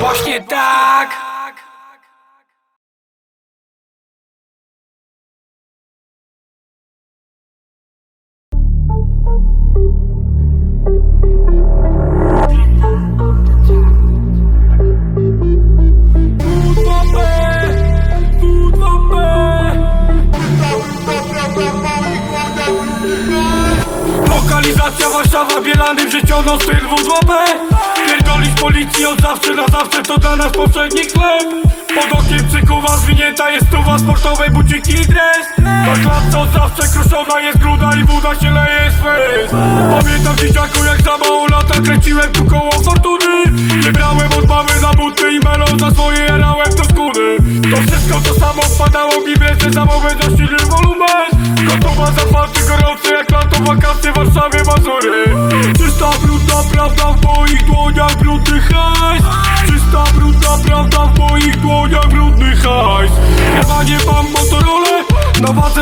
Właśnie tak. Lokalizacja Warszawa, Bielany, wrzeciono, styl WZP Pierdolisz policji od zawsze na zawsze, to dla nas poprzedni chleb. Pod okiem przykuwa zwinięta jest tuwa, sportowe buciki i dres. Na klatce od zawsze kruszona jest gruda i woda się leje fez Pamiętam dzieciaku jak za mało lata kręciłem tu koło fortuny. Nie brałem od mamy na buty i melon za swoje jarałem do skóry. To wszystko to samo wpadało mi w ręce za moment zasilny wolumen. Gotowa zaparty gorący jak lato wakacje w Warszawie Mazury. Czysta brudna prawda w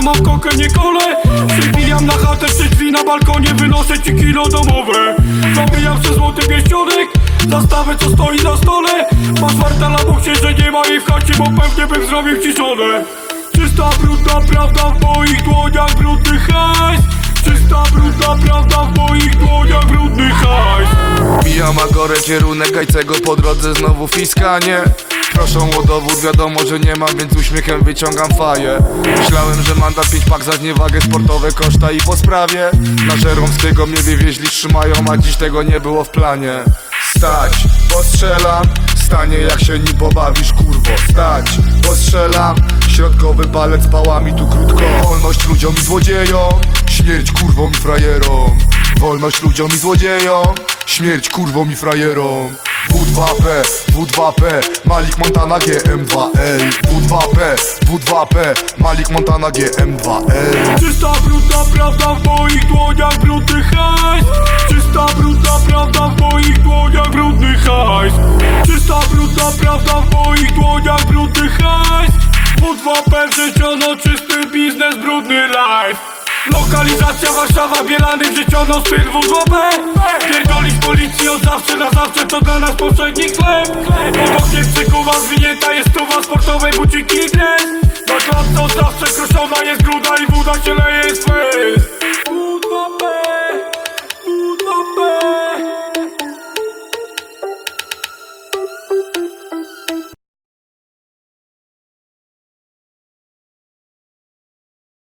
na mam kokę, nie kole. Przybijam na chatę przy drzwi na balkonie Wynoszę ci kilo domowe. Zabijam przez złoty pierścionek Zastawę co stoi na stole. Masz warta lamusie, że nie ma jej w chacie Bo pewnie bym zrobił ci żonę. Czysta brudna prawda w moich dłoniach brudny hajs. Czysta brudna prawda w moich dłoniach brudny hajs. Mijam agorę, kierunek Gajcego po drodze znowu fiskanie Proszą o dowód, wiadomo, że nie mam, więc uśmiechem wyciągam faję. Myślałem, że mandat 5 pak za zniewagę sportowe koszta i po sprawie. Na Żeromskiego mnie wywieźli, trzymają, a dziś tego nie było w planie. Stać, postrzelam, stanie jak się nim pobawisz, kurwo. Stać, postrzelam, środkowy palec pałami tu krótko. Wolność ludziom i złodziejom, śmierć kurwom i frajerom. Wolność ludziom i złodziejom Śmierć kurwom i frajerom W2P, W2P Malik Montana GM2L W2P, W2P Malik Montana GM2L Czysta brudna prawda w moich dłoniach brudny hajs. Czysta brudna prawda w moich dłoniach brudny hajs. Czysta brudna prawda w moich dłoniach brudny hajs. W2P wrzeciono, czysty biznes, brudny life Lokalizacja Warszawa, Bielany, wrzeciono, styl WZP Pierdolisz policji od zawsze na zawsze, to dla nas poprzedni chleb. Pod okiem przykuwa zwinięta jest tuwa, sportowe buciki dres Na klatce od zawsze kruszona jest gruda i woda się leje z